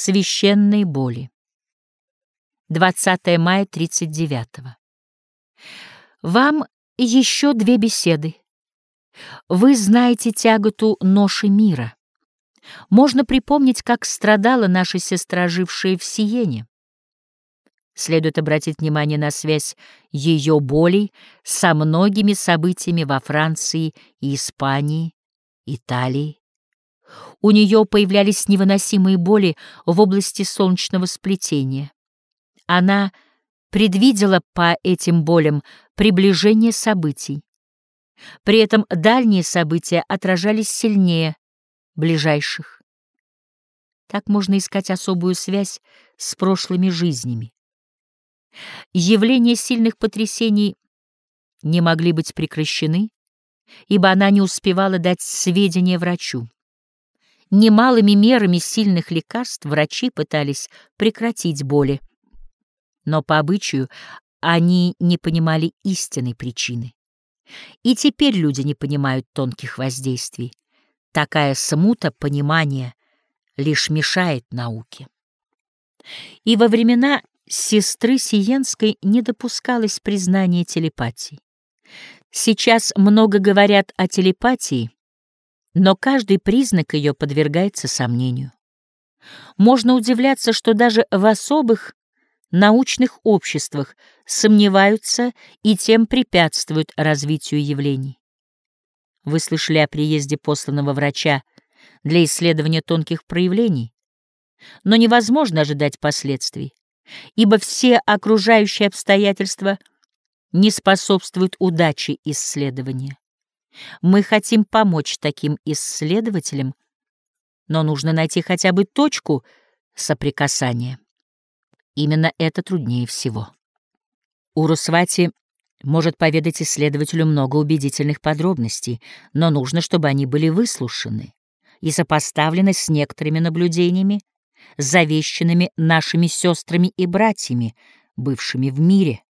Священные боли. 20 мая 39 -го. Вам еще две беседы. Вы знаете тяготу ноши мира. Можно припомнить, как страдала наша сестра, жившая в Сиене. Следует обратить внимание на связь ее болей со многими событиями во Франции Испании, Италии, у нее появлялись невыносимые боли в области солнечного сплетения. Она предвидела по этим болям приближение событий. При этом дальние события отражались сильнее ближайших. Так можно искать особую связь с прошлыми жизнями. Явления сильных потрясений не могли быть прекращены, ибо она не успевала дать сведения врачу. Немалыми мерами сильных лекарств врачи пытались прекратить боли, но по обычаю они не понимали истинной причины. И теперь люди не понимают тонких воздействий. Такая смута понимания лишь мешает науке. И во времена сестры Сиенской не допускалось признания телепатии. Сейчас много говорят о телепатии, но каждый признак ее подвергается сомнению. Можно удивляться, что даже в особых научных обществах сомневаются и тем препятствуют развитию явлений. Вы слышали о приезде посланного врача для исследования тонких проявлений, но невозможно ожидать последствий, ибо все окружающие обстоятельства не способствуют удаче исследования. Мы хотим помочь таким исследователям, но нужно найти хотя бы точку соприкасания. Именно это труднее всего. Урусвати может поведать исследователю много убедительных подробностей, но нужно, чтобы они были выслушаны и сопоставлены с некоторыми наблюдениями, завещанными нашими сестрами и братьями, бывшими в мире.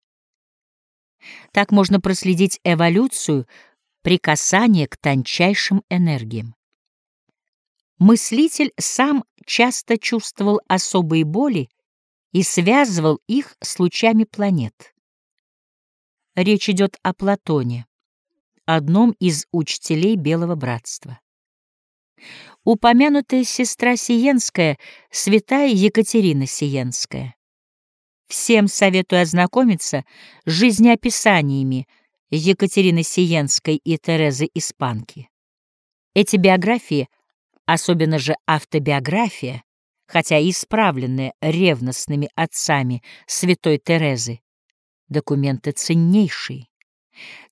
Так можно проследить эволюцию прикасание к тончайшим энергиям. Мыслитель сам часто чувствовал особые боли и связывал их с лучами планет. Речь идет о Платоне, одном из учителей Белого Братства. Упомянутая сестра Сиенская, святая Екатерина Сиенская. Всем советую ознакомиться с жизнеописаниями Екатерины Сиенской и Терезы Испанки. Эти биографии, особенно же автобиография, хотя и исправленная ревностными отцами святой Терезы, документы ценнейшие.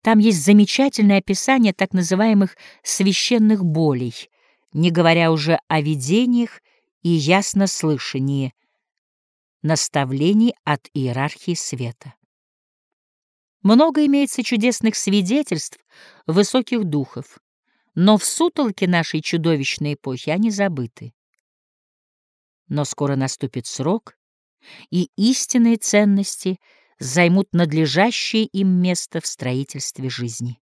Там есть замечательное описание так называемых священных болей, не говоря уже о видениях и яснослышании, наставлений от иерархии света. Много имеется чудесных свидетельств высоких духов, но в сутолке нашей чудовищной эпохи они забыты. Но скоро наступит срок, и истинные ценности займут надлежащее им место в строительстве жизни.